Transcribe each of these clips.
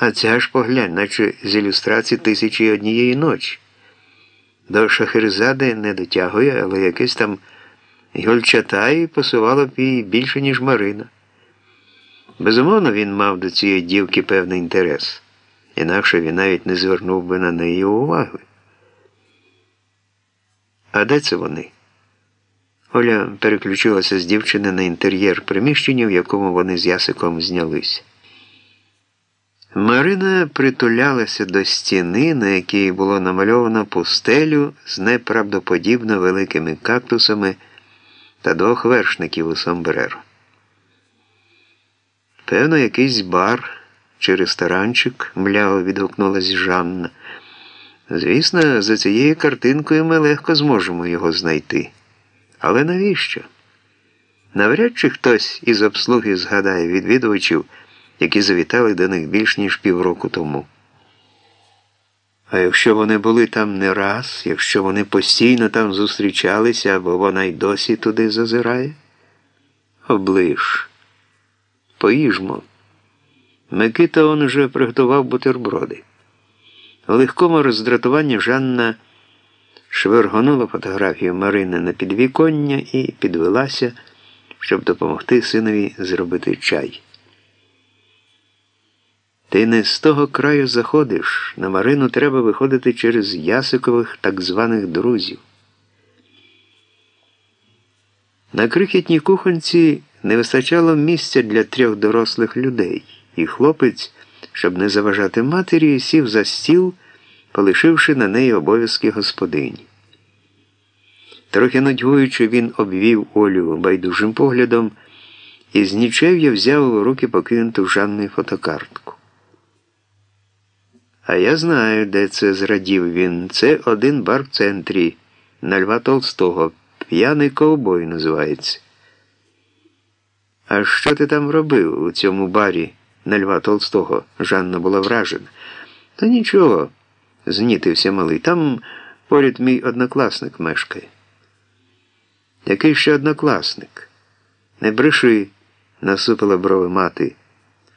А ця ж поглянь, наче з ілюстрації тисячі однієї ночі. До Шахерзади не дотягує, але якесь там Гольчатай посувало б її більше, ніж Марина. Безумовно, він мав до цієї дівки певний інтерес, інакше він навіть не звернув би на неї уваги. А де це вони? Оля переключилася з дівчини на інтер'єр приміщення, в якому вони з ясиком знялися. Марина притулялася до стіни, на якій було намальовано пустелю з неправдоподібно великими кактусами та двох вершників у сомбреро. Певно, якийсь бар чи ресторанчик, мляво відгукнулась Жанна. Звісно, за цією картинкою ми легко зможемо його знайти. Але навіщо? Навряд чи хтось із обслуги згадає відвідувачів, які завітали до них більш ніж півроку тому. А якщо вони були там не раз, якщо вони постійно там зустрічалися, або вона й досі туди зазирає? Оближ. Поїжмо. Микита он уже приготував бутерброди. У легкому роздратуванні Жанна швиргонула фотографію Марини на підвіконня і підвелася, щоб допомогти синові зробити чай. Ти не з того краю заходиш, на Марину треба виходити через Ясикових так званих друзів. На крихітній кухонці не вистачало місця для трьох дорослих людей, і хлопець, щоб не заважати матері, сів за стіл, полишивши на неї обов'язки господині. Трохи нудьгуючи, він обвів Олю байдужим поглядом і з нічев'я взяв у руки покинуту Жанною фотокартку. А я знаю, де це зрадів він. Це один бар в центрі на Льва Толстого. П'яний ковбой називається. А що ти там робив у цьому барі на Льва Толстого? Жанна була вражена. Та нічого, знітився малий. Там поряд мій однокласник мешкає. Який ще однокласник? Не бреши, насупила брови мати.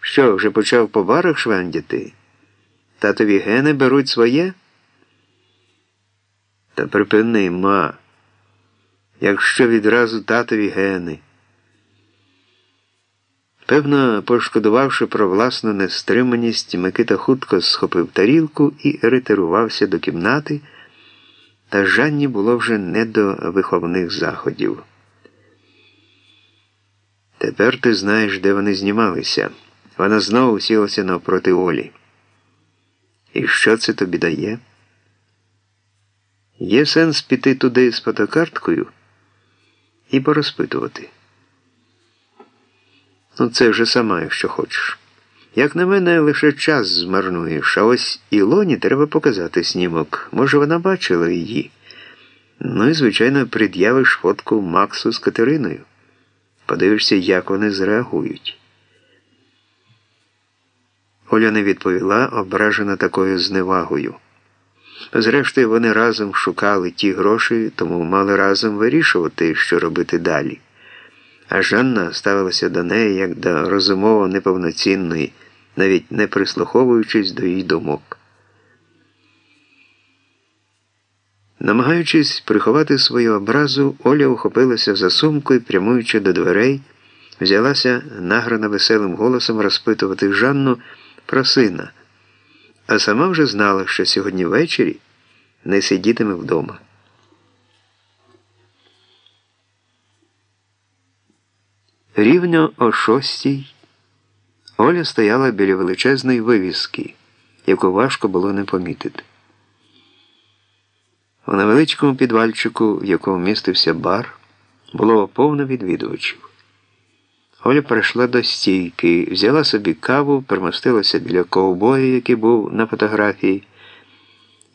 Що, вже почав по барах швендяти? Татові гени беруть своє? Та припини, ма, якщо відразу татові гени. Певно, пошкодувавши про власну нестриманість, Микита хутко схопив тарілку і ретирувався до кімнати, та Жанні було вже не до виховних заходів. Тепер ти знаєш, де вони знімалися. Вона знову сілася навпроти Олі. І що це тобі дає? Є сенс піти туди з фотокарткою і порозпитувати. Ну, це вже сама, якщо хочеш. Як на мене, лише час змарнуєш, а ось Ілоні треба показати снімок. Може, вона бачила її. Ну і, звичайно, пред'явиш фотку Максу з Катериною. Подивишся, як вони зреагують. Оля не відповіла, ображена такою зневагою. Зрештою, вони разом шукали ті гроші, тому мали разом вирішувати, що робити далі. А Жанна ставилася до неї як до розумово неповноцінної, навіть не прислуховуючись до її думок. Намагаючись приховати свою образу, Оля ухопилася за сумку і, прямуючи до дверей, взялася награна веселим голосом розпитувати Жанну про сина, а сама вже знала, що сьогодні ввечері не сидітиме вдома. Рівно о шостій Оля стояла біля величезної вивіски, яку важко було не помітити. У невеличкому підвальчику, в якому містився бар, було повно відвідувачів. Оля перейшла до стійки, взяла собі каву, примостилася біля ковбоя, який був на фотографії,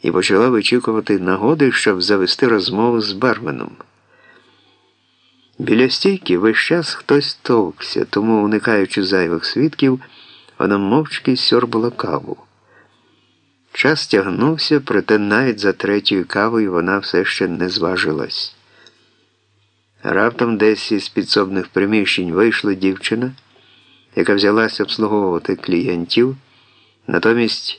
і почала вичікувати нагоди, щоб завести розмову з барменом. Біля стійки весь час хтось товкся, тому, уникаючи зайвих свідків, вона мовчки сьорбала каву. Час тягнувся, проте навіть за третьою кавою вона все ще не зважилась. Раптом десь із підсобних приміщень вийшла дівчина, яка взялася обслуговувати клієнтів, Натомість